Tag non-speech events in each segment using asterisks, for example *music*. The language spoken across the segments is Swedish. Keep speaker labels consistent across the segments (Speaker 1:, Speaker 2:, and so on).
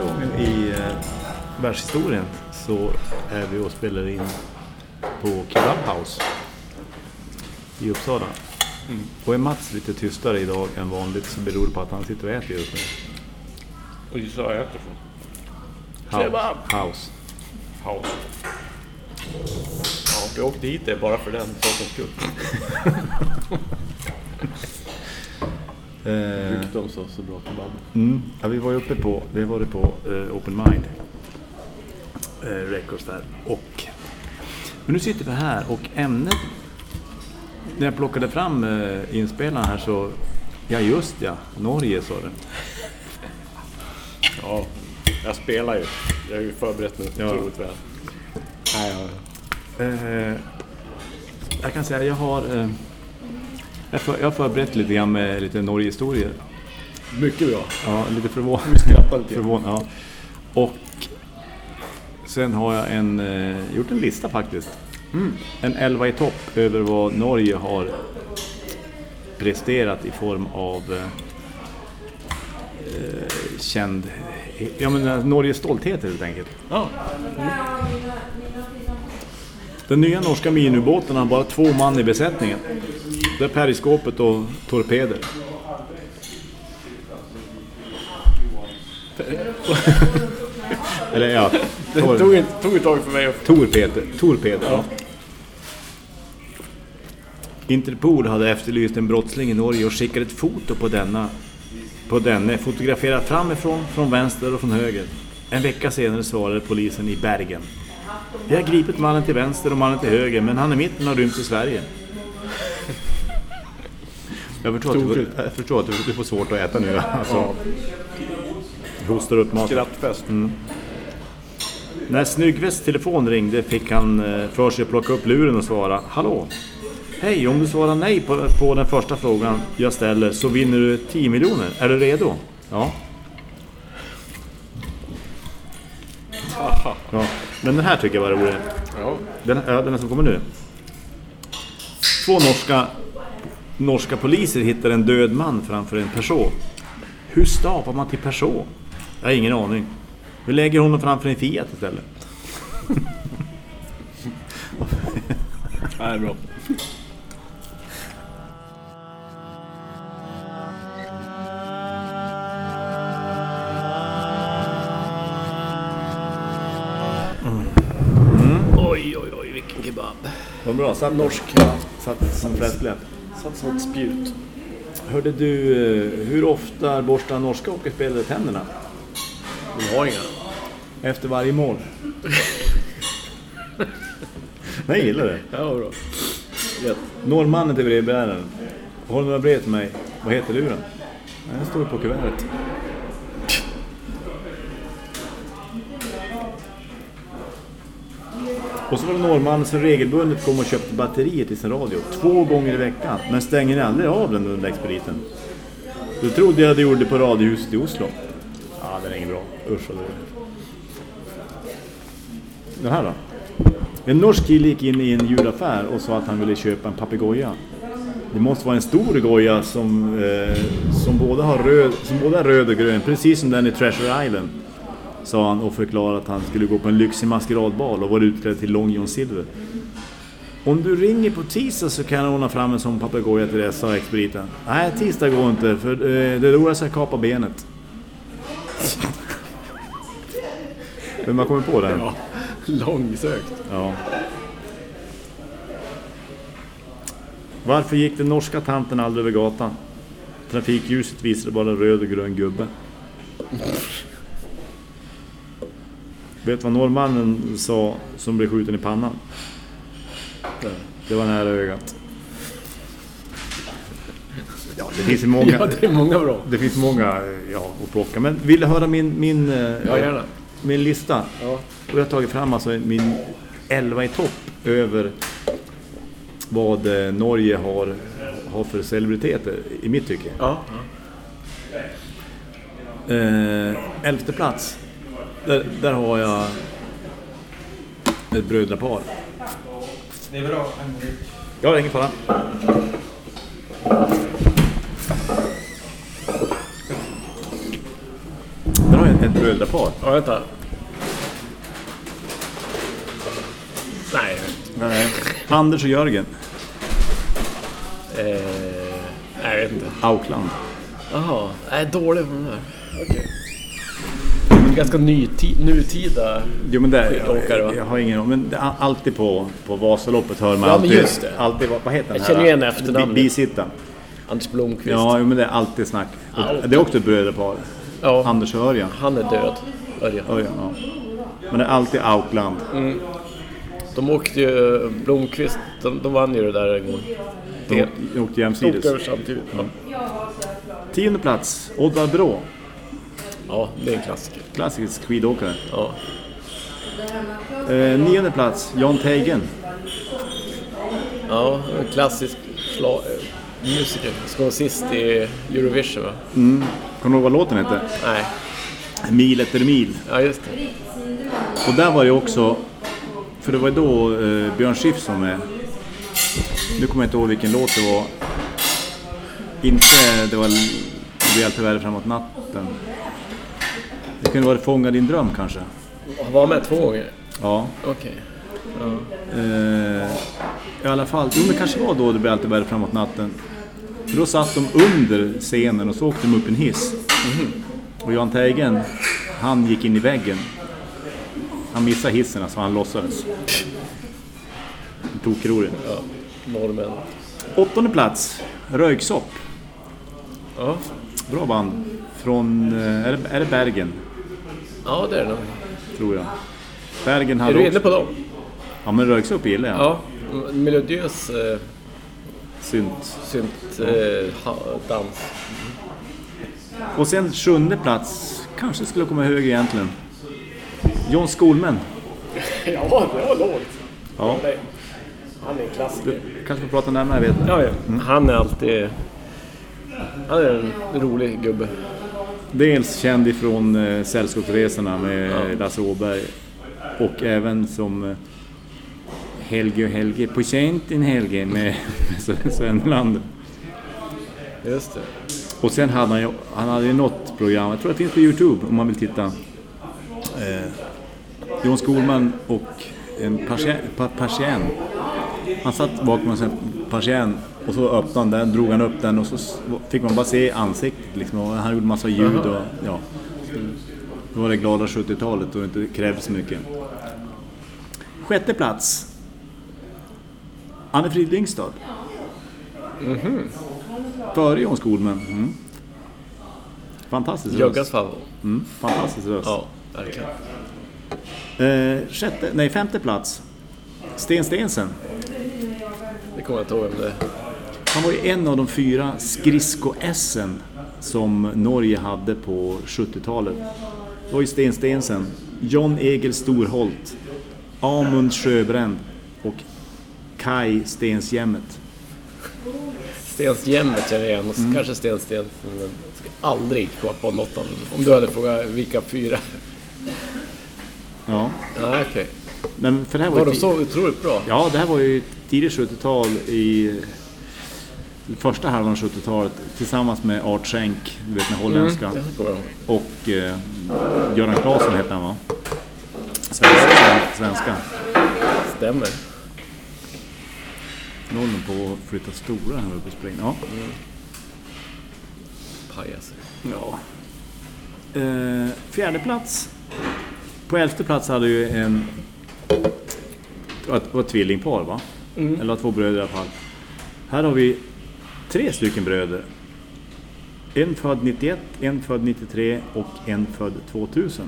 Speaker 1: första gången i eh, världshistorien så är vi och spelar in på Kebab House i Uppsala. Och är Mats lite tystare idag än vanligt så beror det på att han sitter och äter just nu.
Speaker 2: Och gissa vad jag äter från?
Speaker 1: House. House.
Speaker 2: House. Ja, vi åkte hit det bara för den sakens skull. *laughs*
Speaker 1: Eh,
Speaker 2: Rykte om så, så bra kebab.
Speaker 1: Mm. Ja, vi var ju uppe på, vi var på eh, Open Mind eh, Records där. Och, men nu sitter vi här och ämnet, när jag plockade fram eh, inspelaren här så, ja just ja, Norge sa det.
Speaker 2: Ja, jag spelar ju. Jag har ju förberett mig
Speaker 1: Ja.
Speaker 2: otroligt väl. Nej, ja.
Speaker 1: Eh, jag kan säga, jag har, eh, jag, för, jag har förberett lite grann med lite Norge-historier.
Speaker 2: Mycket bra.
Speaker 1: Ja, lite förvånad.
Speaker 2: Lite.
Speaker 1: Förvånad, ja. Och sen har jag en, eh, gjort en lista faktiskt. En 11 i topp över vad Norge har presterat i form av eh, eh, känd... Ja men eh, Norges stolthet helt enkelt.
Speaker 2: Ja.
Speaker 1: Den nya norska minubåten har bara två man i besättningen. Det är periskopet och torpeder. *laughs* Eller ja,
Speaker 2: Det
Speaker 1: tor,
Speaker 2: tog, inte, tog ett tag för mig att...
Speaker 1: torpeder. torpeder ja. Interpol hade efterlyst en brottsling i Norge och skickade ett foto på denna på denne fotograferat framifrån, från vänster och från höger. En vecka senare svarade polisen i Bergen. Vi har gripit mannen till vänster och mannen till höger, men han i mitten har rymt till Sverige. Jag förstår, att du, jag förstår att du, du får svårt att äta nu. Alltså, hostar upp mat.
Speaker 2: Skrattfest.
Speaker 1: När Snyggvests telefon ringde fick han eh, för sig att plocka upp luren och svara Hallå! Hej, om du svarar nej på, på den första frågan jag ställer så vinner du 10 miljoner. Är du redo? Ja. *laughs* ja. Men den här tycker jag var rolig.
Speaker 2: Ja.
Speaker 1: Den, ja, den som kommer nu. Två norska, norska poliser hittar en död man framför en Peugeot. Hur stavar man till Peugeot? Jag har ingen aning. Vi lägger honom framför en Fiat istället.
Speaker 2: Det är bra. Oj, oj, oj, vilken kebab.
Speaker 1: Vad bra, satt norsk. Satt som fläskläpp.
Speaker 2: Satt som ett spjut.
Speaker 1: Hörde du, eh, hur ofta borstar norska hockeyspelare tänderna?
Speaker 2: De har inga.
Speaker 1: Efter varje mål. Nej, jag gillar det.
Speaker 2: Ja, bra. Rätt.
Speaker 1: Norrmannen till brevbäraren. Har du några brev till mig? Vad heter luren? Det står på kuvertet. Och så var det norrmannen som regelbundet kom och köpte batterier till sin radio. Två gånger i veckan. Men stänger aldrig av den under expediten. Du trodde jag det gjorde på radiohuset i Oslo. Ja, den är ingen bra. Usch vad dålig. Den här då? En norsk kille gick in i en djuraffär och sa att han ville köpa en papegoja. Det måste vara en stor goja som, eh, som, både har röd, som både är röd och grön, precis som den i Treasure Island. Sa han och förklarade att han skulle gå på en lyxig maskeradbal och vara utklädd till Long John Silver. Om du ringer på tisdag så kan jag ordna fram en sån papegoja till dig, sa expediten. Nej, tisdag går inte för eh, det då jag ska kapa benet. Vem har kommit på den?
Speaker 2: Ja, långsökt.
Speaker 1: Ja. Varför gick den norska tanten aldrig över gatan? Trafikljuset visade bara en röd och grön gubbe. Vet du vad norrmannen sa som blev skjuten i pannan? Det var nära ögat. Ja, det finns många,
Speaker 2: Ja, det är många bra.
Speaker 1: det finns många ja, att plocka. Men vill du höra min, min, eh,
Speaker 2: Ja, gärna.
Speaker 1: min lista?
Speaker 2: Ja.
Speaker 1: Och jag har tagit fram alltså min 11 i topp över vad eh, Norge har, har för celebriteter i mitt tycke.
Speaker 2: Ja.
Speaker 1: Eh, elfte plats. Där, där har jag ett brödrapar.
Speaker 3: Det är bra.
Speaker 1: Ja, ingen fara. Där har jag ett brödrapar.
Speaker 2: Ja, vänta. Nej.
Speaker 1: Nej. Anders och Jörgen.
Speaker 2: Eh, nej, jag vet inte.
Speaker 1: Aukland.
Speaker 2: Jaha, jag är dålig på den här. Okej. Ganska nytid, nutida.
Speaker 1: Jo men det,
Speaker 2: Skidåkare, va?
Speaker 1: jag har ingen men alltid på, på Vasaloppet hör man
Speaker 2: Ja,
Speaker 1: alltid,
Speaker 2: just det.
Speaker 1: alltid, vad, heter den
Speaker 2: Jag
Speaker 1: här?
Speaker 2: känner igen efternamnet.
Speaker 1: Bi- Bisittaren.
Speaker 2: Anders Blomqvist.
Speaker 1: Ja, men det är alltid snack.
Speaker 2: Alltid.
Speaker 1: Det är också ett brödrapar.
Speaker 2: Ja,
Speaker 1: Anders och Örjan.
Speaker 2: han är död. Örjan.
Speaker 1: Örjan, ja. Men det är alltid Aukland.
Speaker 2: De åkte ju, Blomqvist, de, de vann ju det där en gång.
Speaker 1: De åkte- de åkte
Speaker 2: De
Speaker 1: jämsides.
Speaker 2: åkte över samtidigt. Ja.
Speaker 1: Tionde plats, Oddvar Brå.
Speaker 2: Ja, det är en klassiker.
Speaker 1: Klassisk skidåkare.
Speaker 2: Ja.
Speaker 1: Eh, nionde plats, Jan Teigen.
Speaker 2: Ja, en klassisk schla- eh, musiker. Ska vara sist i Eurovision va?
Speaker 1: Kommer du ihåg vad låten hette?
Speaker 2: Nej,
Speaker 1: Mil efter mil.
Speaker 2: ja just det.
Speaker 1: Och där var ju också, för det var ju då eh, Björn Skifs som med. Nu kommer jag inte ihåg vilken låt det var. Inte, det var Det blir alltid värre framåt natten. Det kunde vara Fånga din dröm kanske.
Speaker 2: Han var med två gånger?
Speaker 1: Ja.
Speaker 2: Okej.
Speaker 1: Eh, I alla fall, jo men kanske var då det blev alltid värre framåt natten. För då satt de under scenen och så åkte de upp en hiss. Och Jan Teigen, han gick in i väggen. Han missade hissen så han låtsades. Tokroligt.
Speaker 2: Ja, norrmän.
Speaker 1: Åttonde plats, Röyksopp.
Speaker 2: Ja.
Speaker 1: Bra band. Från, eh, är det, är det Bergen?
Speaker 2: Ja, det är det nog.
Speaker 1: Tror jag. Bergen
Speaker 2: Är
Speaker 1: hade
Speaker 2: du inne
Speaker 1: också...
Speaker 2: på dem?
Speaker 1: Ja men Röyksopp gillar jag.
Speaker 2: Ja. Melodiös eh,
Speaker 1: Synt.
Speaker 2: synt eh, ha, dans.
Speaker 1: Och sen sjunde plats, kanske skulle komma högre egentligen. John Skolmen. *laughs*
Speaker 2: Ja, det var lågt.
Speaker 1: Ja,
Speaker 2: Han är en klassiker.
Speaker 1: du kanske får prata närmare, jag vet inte.
Speaker 2: Ja, ja. Han är alltid... Han är en rolig gubbe.
Speaker 1: Dels känd ifrån eh, Sällskapsresorna med
Speaker 2: Ja.
Speaker 1: Lasse Åberg. Och även som eh, Helge och Helge på Tjäntin Helge med, med *laughs* Sven Melander.
Speaker 2: Just det.
Speaker 1: Och sen hade han ju, han hade ju något program, jag tror det finns på Youtube om man vill titta. Eh, John Skolman och en persian, pa- persian. Han satt bakom en persian och så öppnade han den, drog han upp den och så fick man bara se ansiktet liksom. Och han gjorde massa ljud och ja. Då var det glada 70-talet och det inte krävdes så mycket. Sjätte plats. Anne-Frid Lyngstad. Före John Skolman. Mm. Fantastisk röst.
Speaker 2: Joggas favorit.
Speaker 1: Mm. Fantastisk röst.
Speaker 2: Ja, verkligen.
Speaker 1: Eh, sjätte, nej, femte plats. Sten Stensen.
Speaker 2: Det kommer jag inte ihåg vem det är.
Speaker 1: Han var ju en av de fyra skridsko-essen som Norge hade på 70-talet. Det var ju Sten Stensen, John Egil Storholt, Amund Sjöbränd och Kai Stensjemmet.
Speaker 2: Stensjämmet känner jag igen och
Speaker 1: Mm.
Speaker 2: kanske Sten Sten. Men jag ska aldrig komma på något av dem. Om du hade frågat vilka fyra.
Speaker 1: Ja,
Speaker 2: Nej, okej.
Speaker 1: men för det här var
Speaker 2: Var de så otroligt bra?
Speaker 1: Ja, det här var ju tidigt 70-tal i första halvan av 70-talet tillsammans med Art Schenk, du vet den holländska.
Speaker 2: Mm.
Speaker 1: Och eh, Göran Claesson hette han va? Svenska. svenska.
Speaker 2: Stämmer.
Speaker 1: Nollen på att flytta stora här uppe i spring. Ja.
Speaker 2: Pajaser.
Speaker 1: ja. Eh, fjärde plats. På elfte plats hade ju en... Det var ett- var ett tvillingpar va? Eller två bröder i alla fall. Här har vi tre stycken bröder. En född 91, en född 93 och en född 2000.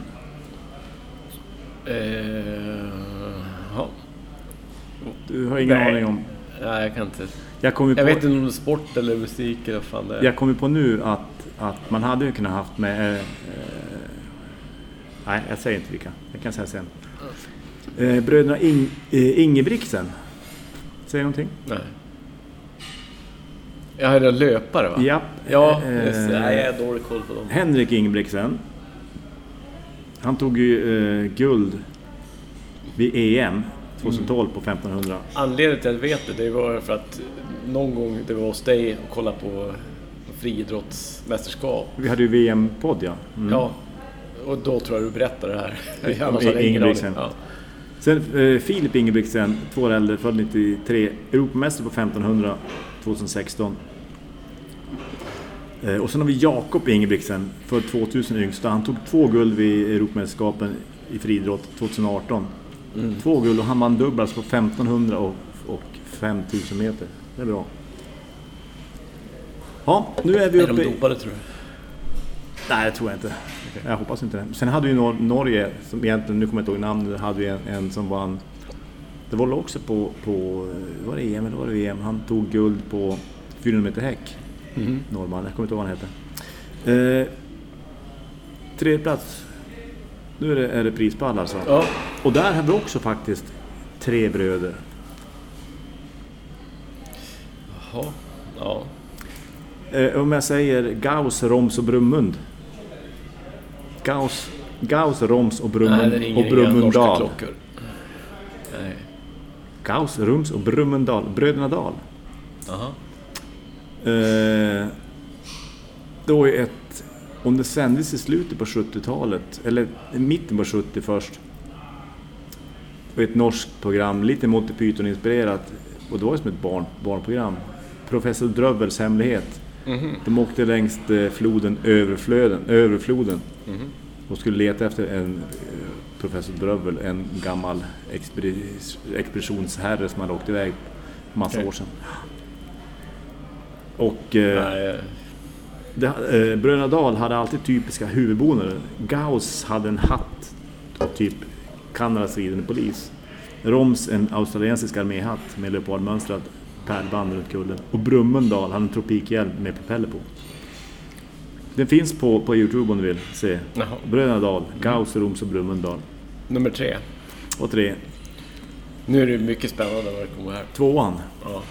Speaker 2: Eh, ja.
Speaker 1: Du har ingen
Speaker 2: Nej.
Speaker 1: aning om...
Speaker 2: Nej, jag kan inte.
Speaker 1: Jag
Speaker 2: Jag
Speaker 1: på,
Speaker 2: vet inte om det är sport eller musik eller vad fan det är.
Speaker 1: jag kommer på nu att, att man hade ju kunnat haft med... Eh, eh, nej, jag säger inte vilka. Jag kan säga sen. Eh, bröderna In, eh, Ingebrigtsen. Säger någonting?
Speaker 2: Nej. Jag hade en löpare va?
Speaker 1: Japp.
Speaker 2: Ja,
Speaker 1: Eh,
Speaker 2: just det. Nej, jag har dålig koll på dem.
Speaker 1: Henrik Ingebrigtsen. Han tog ju eh, guld vid EM 2012 på 1500.
Speaker 2: Anledningen till att jag vet det, det var för att någon gång det var hos dig och kollade på friidrottsmästerskap.
Speaker 1: Vi hade ju VM-podd ja. Mm.
Speaker 2: Ja. Och då tror jag du berättar det här. *laughs*
Speaker 1: Ja,
Speaker 2: Annars hade jag ingen
Speaker 1: Ingebrigtsen.
Speaker 2: aning. Ja.
Speaker 1: Sen eh, Filip Ingebrigtsen, två år äldre, född 93, Europamästare på 1500 2016. Eh, och sen har vi Jakob Ingebrigtsen, född 2000 yngsta. Han tog två guld vid Europamästerskapen i friidrott 2018.
Speaker 2: Mm.
Speaker 1: Två guld och han vann dubbelt på 1500 och, och 5000 meter. Det är bra. Ja, nu är vi
Speaker 2: Är de
Speaker 1: uppe
Speaker 2: dopade tror du?
Speaker 1: Nej, det tror jag inte. Jag hoppas inte det. Sen hade Nor Norge, som egentligen, nu kommer jag inte ihåg namnet, hade vi en, en som vann. Det var också på, på, var det EM eller var det VM? Han tog guld på 400 meter häck.
Speaker 2: Mhm.
Speaker 1: Norrman, jag kommer inte ihåg vad han hette. Eh, tredje plats. Nu är det, är det prispall alltså.
Speaker 2: Ja.
Speaker 1: Och där har vi också faktiskt tre bröder.
Speaker 2: Jaha. Ja.
Speaker 1: Eh, om jag säger Gauss, Roms och Brummund. Gauss, Gauss Roms och,
Speaker 2: Nej,
Speaker 1: Brummund,
Speaker 2: det
Speaker 1: och
Speaker 2: ringer inga norska
Speaker 1: Brummundal.
Speaker 2: klockor. Nej.
Speaker 1: Gauss, Rums och Brummundal. Bröderna Dahl.
Speaker 2: Jaha.
Speaker 1: Eh, då är ett... Om det sändes i slutet på 70-talet, eller i mitten på 70 först. Och ett norskt program, lite Monty Python-inspirerat. Och det var ju som ett barn, barnprogram. Professor Drövels hemlighet.
Speaker 2: Mhm.
Speaker 1: De åkte längs eh, floden Överflöden, Överfloden
Speaker 2: Mhm.
Speaker 1: och skulle leta efter en professor Drövel, en gammal expedi- expeditionsherre som hade åkt iväg massa
Speaker 2: Okej.
Speaker 1: år sedan. Och eh, det, eh, Bröderna Dahl hade alltid typiska huvudbonader. Gauss hade en hatt, typ Kanadas ridande polis. Roms en australiensisk arméhatt med leopardmönstrat pärlband runt kullen. Och Brummendal hade en tropikhjälm med propeller på. Den finns på, på Youtube om du vill se. Bröderna Dahl, Gauss, Roms och Brummendal.
Speaker 2: Nummer tre.
Speaker 1: Och tre,
Speaker 2: Nu är det mycket spännande vad det kommer här.
Speaker 1: tvåan,
Speaker 2: Ja.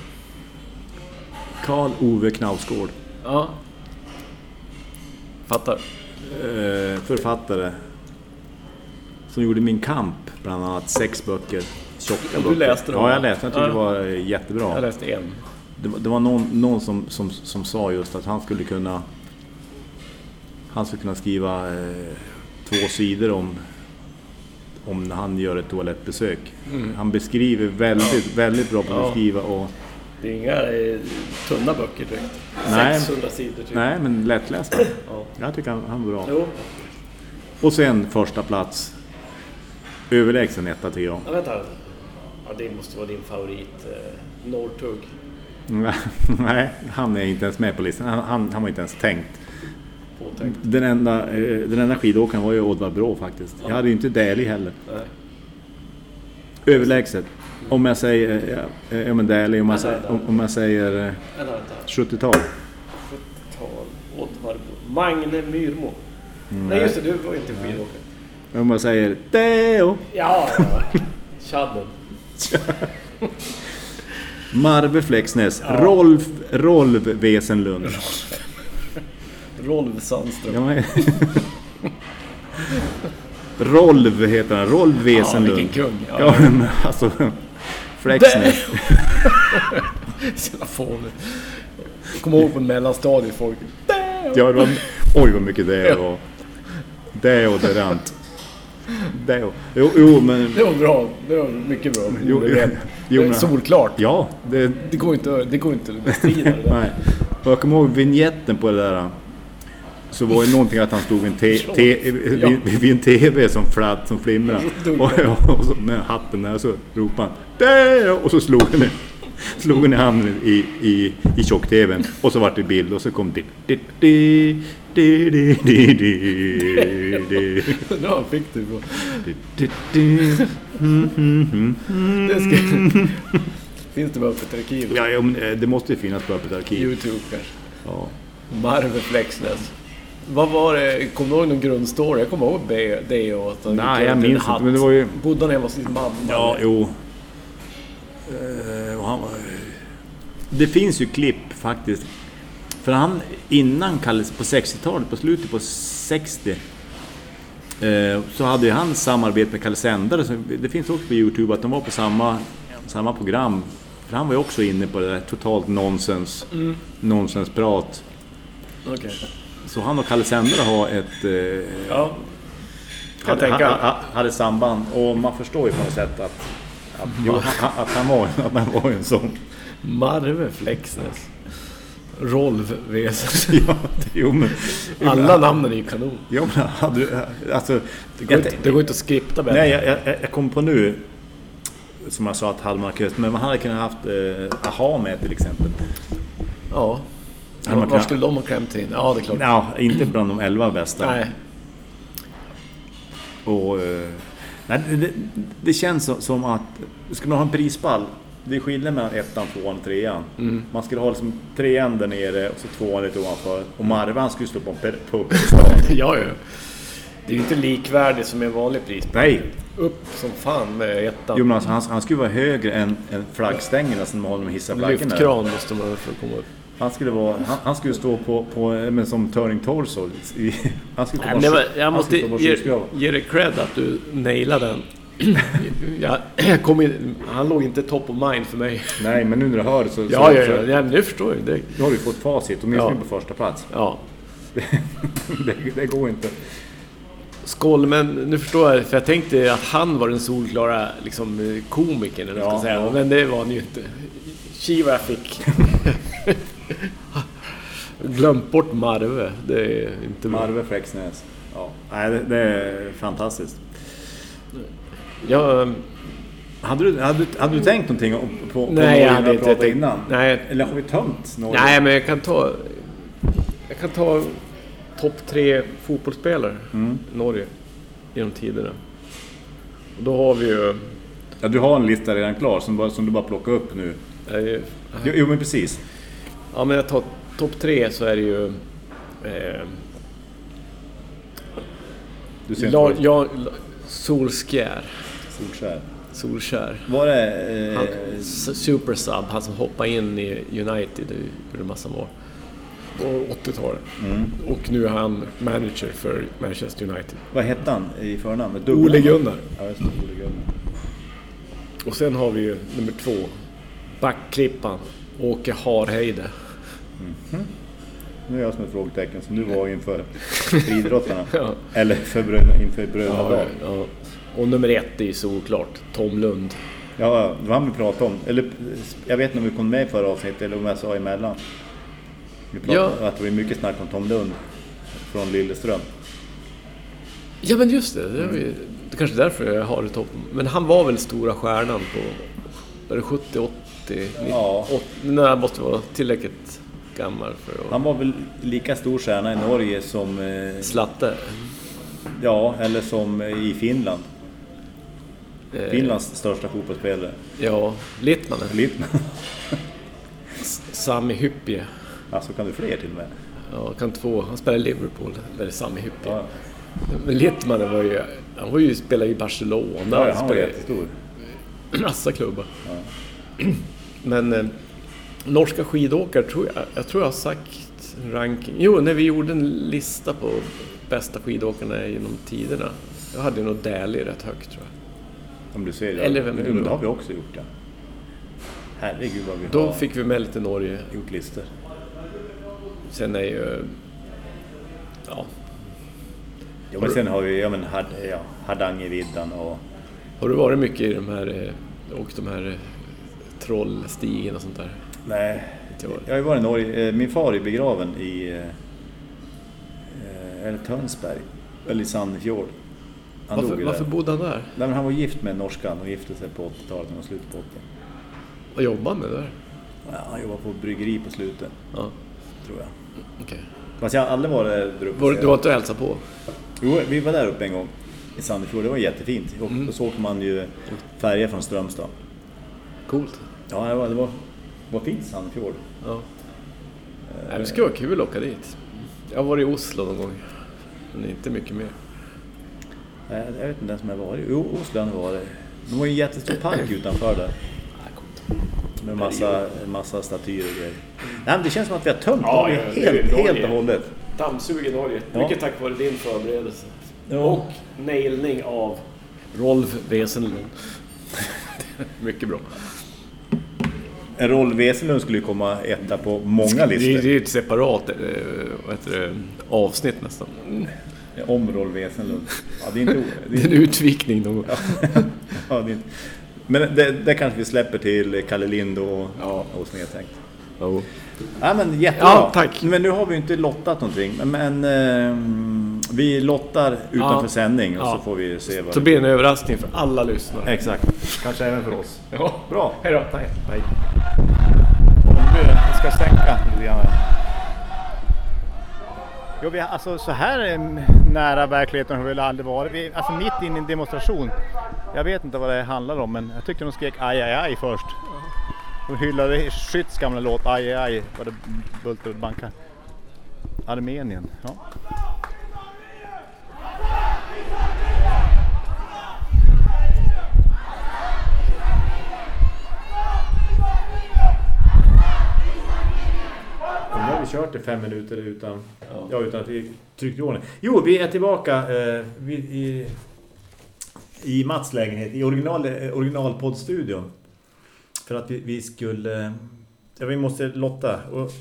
Speaker 1: Karl Ove Knausgård.
Speaker 2: Ja. Fattar.
Speaker 1: eh, författare som gjorde Min kamp, bland annat sex böcker. Tjocka
Speaker 2: du
Speaker 1: böcker.
Speaker 2: läste dem,
Speaker 1: Ja, jag läste. Jag tyckte
Speaker 2: Ja.
Speaker 1: det var eh, jättebra.
Speaker 2: Jag läste en.
Speaker 1: Det, var- det var någon, någon som, som, som sa just att han skulle kunna han skulle kunna skriva eh, två sidor om om när han gör ett toalettbesök. Han beskriver väldigt, väldigt bra på att
Speaker 2: Mm. Ja.
Speaker 1: beskriva och
Speaker 2: Det är inga eh, tunna böcker direkt.
Speaker 1: Nej.
Speaker 2: 600 sidor typ.
Speaker 1: nej men lättlästa.
Speaker 2: Ja.
Speaker 1: Jag tycker han, han var bra.
Speaker 2: Jo.
Speaker 1: Och sen första plats överlägsen etta tycker jag.
Speaker 2: Ja, vänta. Ja, det måste vara din favorit. Eh, Norrtugg. *laughs*
Speaker 1: Nej, han är inte ens med på listan. Han, han, han var inte ens tänkt.
Speaker 2: Påtänkt.
Speaker 1: Den enda, eh, den enda skidåkaren var ju Oddvar Brå faktiskt. Jag hade ju inte Dählie heller.
Speaker 2: Nej.
Speaker 1: Överlägset. Om jag säger, eh, ja, eh, ja men Dählie, om, jag
Speaker 2: Nej,
Speaker 1: om, jag säger eh,
Speaker 2: Vänta, vänta.
Speaker 1: 70-tal.
Speaker 2: 70-tal. Oddvar Bo- Magne Myrmo. Nej just det, du var inte skidåkare.
Speaker 1: Om jag säger Deo.
Speaker 2: Ja, ja. Chadden. *laughs*
Speaker 1: Marve Flexnäs. Rolf, Rolf Wesenlund.
Speaker 2: Rolf Sandström.
Speaker 1: Ja, men... *laughs* Rolf heter han. Rolf
Speaker 2: Ja,
Speaker 1: Wesenlund.
Speaker 2: vilken kung. Ja,
Speaker 1: Ja, men alltså... Flexnäs. *laughs*
Speaker 2: Jävla fånigt. Jag kommer ihåg på mellanstadiet folk.
Speaker 1: Ja, det var, oj vad mycket det var. Det och jo, jo, men...
Speaker 2: Det var bra. Det var mycket bra.
Speaker 1: Jo,
Speaker 2: det är
Speaker 1: jo, men-
Speaker 2: solklart.
Speaker 1: Ja, det...
Speaker 2: Det går inte, det går inte att bestrida det där.
Speaker 1: Nej. Och jag kommer ihåg vignetten på det där. Så var det någonting att han stod vid en, te, te, vid, vid en TV som flatt, som flimrade. Och, och så med hatten där så ropade han "Deo!" Och så slog han, slog han i handen i, i, i tjock-TVn. Och så vart det bild och så kom det... di, di, di, di, di, di, di.
Speaker 2: Ja, fick du. på.
Speaker 1: Mm, mm, mm.
Speaker 2: Det. Finns det bara öppet arkiv?
Speaker 1: Ja, eh, det måste ju finnas på öppet arkiv.
Speaker 2: Youtube kanske.
Speaker 1: Ja.
Speaker 2: Marve Flexnäs. Vad var det? Kommer du ihåg någon grundstory? Jag kommer ihåg det- det och att han
Speaker 1: Nej, jag minns inte, men det var ju-
Speaker 2: Bodde han hemma hos sin mamma?
Speaker 1: Ja, jo. Och han, var- det finns ju klipp faktiskt. För han, innan Kalle, på 60-talet, på slutet på 60, eh, så hade ju han samarbete med Kalle Sändare. Det finns också på Youtube att de var på samma, samma program. För han var ju också inne på det där totalt nonsens,
Speaker 2: Mm.
Speaker 1: nonsensprat.
Speaker 2: Okej.
Speaker 1: Så han och Kalle Sändare har ett... Eh,
Speaker 2: Ja. jag
Speaker 1: hade,
Speaker 2: tänka.
Speaker 1: ha- ha- hade samband. Och man förstår ju på något sätt att, att, jo, han- att, han, var, att han var en sån.
Speaker 2: Marve Flexnäs. Rolf Wesen. *laughs*
Speaker 1: Ja, jo, men,
Speaker 2: Alla namnen är ju kanon.
Speaker 1: Jo, men hade. Alltså,
Speaker 2: Det går, inte, det går inte att skripta bättre.
Speaker 1: Nej, jag, jag, jag kom på nu, som jag sa, att Hallmark Öst, men man hade kunnat haft eh, AHA med till exempel.
Speaker 2: Ja. Var
Speaker 1: kunnat-
Speaker 2: skulle de ha klämt in? Ja, det är klart.
Speaker 1: Ja, inte bland de elva bästa.
Speaker 2: Nej.
Speaker 1: Och, eh, nej, det, det känns som, att, ska man ha en prispall, det är skillnad mellan ettan, tvåan och trean.
Speaker 2: Mm.
Speaker 1: Man skulle ha liksom trean där nere och så tvåan lite ovanför. Och Marvan skulle stå på en pedestal. *laughs*
Speaker 2: Ja, ja. Det är ju inte likvärdigt som en vanlig pris.
Speaker 1: Nej,
Speaker 2: Upp som fan med ettan.
Speaker 1: jo, men alltså, han, han skulle vara högre än, än flaggstängerna som håller med hissa flaggen. där.
Speaker 2: Lyftkran måste man för att komma upp.
Speaker 1: Han skulle, vara, han, han skulle stå på, på men som turning torso. I, han skulle
Speaker 2: Nej, men det var, jag måste
Speaker 1: stå
Speaker 2: ge, dig cred att du nailade den. *clears throat* jag, jag kom in, han låg inte top of mind för mig.
Speaker 1: Nej, men nu när du hör så,
Speaker 2: Ja,
Speaker 1: så,
Speaker 2: ja, ja, ja nu förstår jag. Det,
Speaker 1: då har du fått facit, åtminstone
Speaker 2: Ja.
Speaker 1: på första plats.
Speaker 2: ja. *laughs*
Speaker 1: det, det går inte.
Speaker 2: Skål, men nu förstår jag. För jag tänkte att han var den solklara liksom, eh, komikern, eller
Speaker 1: Ja,
Speaker 2: ska säga.
Speaker 1: ja.
Speaker 2: Men det var han ju inte. Tji jag fick. *laughs* Glömt bort Marve. Det är inte bra.
Speaker 1: Marve Flexnäs. Ja. Nej, det, det är fantastiskt.
Speaker 2: Jag,
Speaker 1: Hade du, hade, du- hade du tänkt någonting på, på
Speaker 2: Nej, jag hade inte
Speaker 1: innan?
Speaker 2: nej.
Speaker 1: Eller har vi tömt Norge?
Speaker 2: nej, men jag kan ta... Jag kan ta topp tre fotbollsspelare
Speaker 1: Mm.
Speaker 2: i Norge genom tiderna. Och då har vi ju...
Speaker 1: Ja, du har en lista redan klar som, bara, som du bara plockar upp nu. Jo, jo men precis.
Speaker 2: Ja, men jag tar topp tre så är det ju... Eh,
Speaker 1: Du ser
Speaker 2: La, ja, Solskjär.
Speaker 1: Solskär.
Speaker 2: Solskjär.
Speaker 1: Var det... Eh,
Speaker 2: Han, s- super sub, han som hoppade in i United gjorde massa mål. På 80-talet.
Speaker 1: mm.
Speaker 2: Och nu är han manager för Manchester United.
Speaker 1: Vad hette han i förnamn?
Speaker 2: Ole? Gunnar.
Speaker 1: Ja, just det. Ole Gunnar.
Speaker 2: Och sen har vi ju nummer två. Backklippan. Åke Harheide.
Speaker 1: Nu är jag som ett frågetecken som du var inför *laughs* idrottarna.
Speaker 2: Ja.
Speaker 1: Eller för bröd, inför bröderna
Speaker 2: Ja,
Speaker 1: ja,
Speaker 2: ja. Och nummer ett är ju såklart Tom Lund.
Speaker 1: ja, det var han vi pratade om. Eller jag vet inte om vi kom med i förra avsnittet eller om jag sa emellan. Vi pratade
Speaker 2: Ja.
Speaker 1: att det var mycket snack om Tom Lund från Lilleström.
Speaker 2: Ja men just det, det, är, är kanske är därför jag har det toppen. Men han var väl stora stjärnan på är det 70, 80, 90,
Speaker 1: Ja.
Speaker 2: 80, Nej, han måste vara tillräckligt gammal för att...
Speaker 1: Han var väl lika stor stjärna i Norge som, eh,
Speaker 2: Slatte.
Speaker 1: ja, eller som eh, i Finland.
Speaker 2: Eh,
Speaker 1: Finlands största fotbollsspelare.
Speaker 2: Ja, Littmanen.
Speaker 1: Littman.
Speaker 2: Sami Hyppie.
Speaker 1: Alltså kan du fler till och med?
Speaker 2: Ja, kan två. Han spelar i Liverpool. Eller Sami Hyppie.
Speaker 1: Ja,
Speaker 2: Men Littmanen var ju... Han var ju spelade i Barcelona.
Speaker 1: ja, han var
Speaker 2: spelade
Speaker 1: jättestor.
Speaker 2: massa klubbar. Men eh, norska skidåkare tror jag... Jag tror jag har sagt ranking... Jo, när vi gjorde en lista på bästa skidåkarna genom tiderna. Jag hade ju nog Dählie rätt högt tror jag.
Speaker 1: Om du ser det.
Speaker 2: Eller vem det
Speaker 1: det har vi också gjort ja. Herregud vad vi
Speaker 2: Då
Speaker 1: har
Speaker 2: fick vi med lite Norge.
Speaker 1: gjort listor.
Speaker 2: Sen är ju... Ja,
Speaker 1: Ja, men sen har vi ja, men, ja, Hardangerviddan och
Speaker 2: Har du varit mycket i de här, eh, och de här eh, trollstigen och sånt där?
Speaker 1: Nej,
Speaker 2: jag.
Speaker 1: har ju varit i Norge. Eh, Min far är begraven i eh, eh, eller Tönsberg, eller i Sandefjord. Han
Speaker 2: Varför,
Speaker 1: dog
Speaker 2: varför
Speaker 1: där.
Speaker 2: bodde han där?
Speaker 1: Nej, han var gift med en norskan och gifte sig på 80-talet, och slutet på 80
Speaker 2: Vad jobbade han med där?
Speaker 1: ja, Han jobbade på bryggeri på slutet,
Speaker 2: Ja,
Speaker 1: tror jag.
Speaker 2: okej.
Speaker 1: Fast jag har aldrig varit där uppe.
Speaker 2: Var, du var inte och hälsade på?
Speaker 1: Jo, vi var där uppe en gång i Sandefjord, det var jättefint. Och
Speaker 2: Mm.
Speaker 1: då så åkte man ju färja från Strömstad.
Speaker 2: Coolt.
Speaker 1: Ja, det var, det var, var fint Sandefjord.
Speaker 2: Ja. Nej, det skulle vara kul att åka dit. Jag har varit i Oslo någon gång. Men inte mycket mer.
Speaker 1: Nej, Jag vet inte ens om jag varit. Jo, Oslo har jag varit. Det var ju en jättestor park utanför där. Med massa, massa statyer och grejer. Nej, men det känns som att vi har tömt
Speaker 2: Ja,
Speaker 1: Norge
Speaker 2: ja,
Speaker 1: helt, helt och hållet.
Speaker 2: Dammsug i Norge.
Speaker 1: Ja.
Speaker 2: Mycket tack vare din förberedelse.
Speaker 1: Ja.
Speaker 2: Och nailning av Rolf Wesenlund. *laughs* mycket bra.
Speaker 1: En Roll Wesenlund skulle ju komma etta på många listor.
Speaker 2: det är ett separat eh, det, avsnitt nästan.
Speaker 1: Omroll Wesenlund. Ja, det är inte... *laughs*
Speaker 2: Det är en utvikning någon. *laughs*
Speaker 1: Ja, det inte... Men det, det kanske vi släpper till Kalle Lind och,
Speaker 2: Ja.
Speaker 1: och Smedtänkt.
Speaker 2: Jo.
Speaker 1: Ja, men jättebra.
Speaker 2: Ja, tack.
Speaker 1: Men nu har vi ju inte lottat någonting. Men, men ehm, vi lottar utanför
Speaker 2: Ja.
Speaker 1: sändning och
Speaker 2: Ja.
Speaker 1: så får vi se vad
Speaker 2: Så blir det en överraskning för alla lyssnare.
Speaker 1: Exakt. Kanske även för oss.
Speaker 2: Ja.
Speaker 1: Bra.
Speaker 2: Hej då. Tack.
Speaker 1: Hej. Vi ska sänka lite grann.
Speaker 4: Jo, vi, alltså, så här nära verkligheten har vi väl aldrig varit. Vi, alltså mitt inne i en demonstration. Jag vet inte vad det handlar om men jag tyckte de skrek aj aj aj först. De hyllade Skytts gamla låt aj aj aj vad det bultar och bankar. Armenien, ja.
Speaker 1: Vi kört i fem minuter utan,
Speaker 2: Ja.
Speaker 1: ja. utan att vi tryckt i ordning. Jo, vi är tillbaka eh, vi, i, i Mats lägenhet, i original, eh, originalpoddstudion. För att vi, vi skulle... eh, Ja, vi måste lotta. Och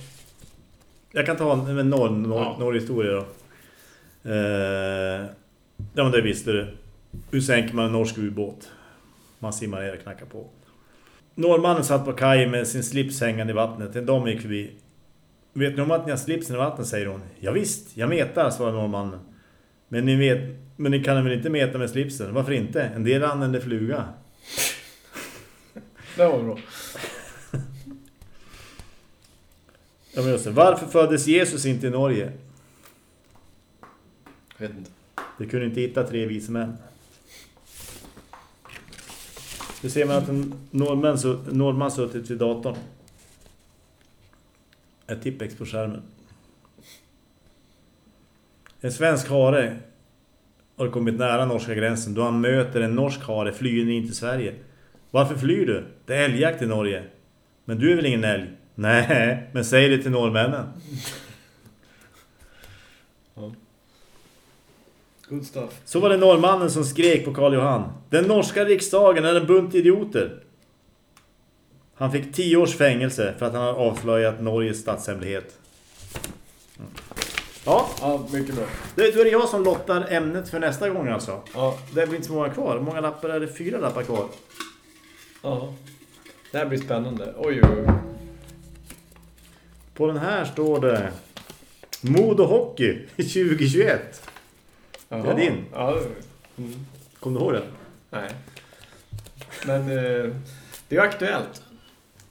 Speaker 1: jag kan ta en, en norr, norr,
Speaker 2: Ja.
Speaker 1: norrhistoria då. Eh, ja, men det visste du. Hur sänker man en norsk ubåt? Man simmar ner och knackar på. Norrmannen satt på kaj med sin slips hängande i vattnet. En dam gick förbi. Vet ni om att ni har slipsen i vattnet, säger hon. Ja visst, jag metar, svarar norrmannen. Men ni, vet, men ni kan väl inte meta med slipsen? Varför inte? En del använder fluga. *laughs*
Speaker 2: Det var bra. *laughs*
Speaker 1: Ja, men just det. Varför föddes Jesus inte i Norge?
Speaker 2: Jag vet inte.
Speaker 1: Det kunde inte hitta tre vise män. Nu ser man att en norrman suttit vid datorn. Ett tippex på skärmen. En svensk hare har kommit nära norska gränsen då han möter en norsk hare flyende in till Sverige. Varför flyr du? Det är älgjakt i Norge. Men du är väl ingen älg? Nej, men säg det till norrmännen.
Speaker 2: Good stuff.
Speaker 1: Så var det norrmannen som skrek på Karl Johan. Den norska riksdagen är en bunt idioter. Han fick tio års fängelse för att han har avslöjat Norges statshemlighet. Mm. Ja,
Speaker 2: Ja, mycket bra.
Speaker 1: det- då är det jag som lottar ämnet för nästa gång alltså.
Speaker 2: Ja.
Speaker 1: Det blir inte så många kvar. Hur många lappar är det? Fyra lappar kvar.
Speaker 2: ja. Det här blir spännande. Oj, oj, oj.
Speaker 1: På den här står det Modo Hockey 2021.
Speaker 2: Jaha.
Speaker 1: Det är din.
Speaker 2: Ja, mm.
Speaker 1: Kommer du ihåg det?
Speaker 2: Nej. Men eh, det är ju aktuellt.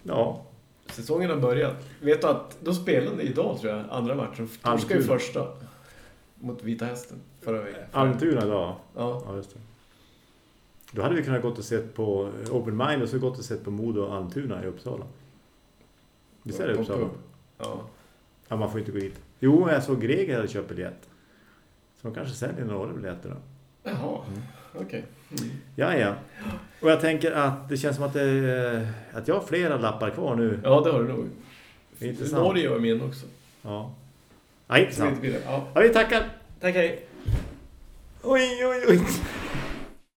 Speaker 1: Ja.
Speaker 2: Säsongen har börjat. Vet du att de spelade idag tror jag, andra matchen. Torskade ju första. Mot Vita Hästen förra veckan.
Speaker 1: Almtuna idag.
Speaker 2: Ja.
Speaker 1: Ja, just det. Då hade vi kunnat gått och sett på eh, Open Mind och så gått och sett på Modo och Almtuna i Uppsala. Visst är det Uppsala?
Speaker 2: Ja.
Speaker 1: Ja, man får inte gå dit. Jo, jag såg Greger hade köpt biljett. Så de kanske säljer några biljetter då.
Speaker 2: Jaha, okej. Mm.
Speaker 1: Ja, ja. Och jag tänker att det känns som att, det, att jag har flera lappar kvar nu.
Speaker 2: Ja, det har du nog.
Speaker 1: Intressant.
Speaker 2: Norge var min också.
Speaker 1: Ja. Ja, intressant.
Speaker 2: Ja.
Speaker 1: Ja, vi tackar.
Speaker 2: Tack, hej.
Speaker 1: Oj, oj, oj.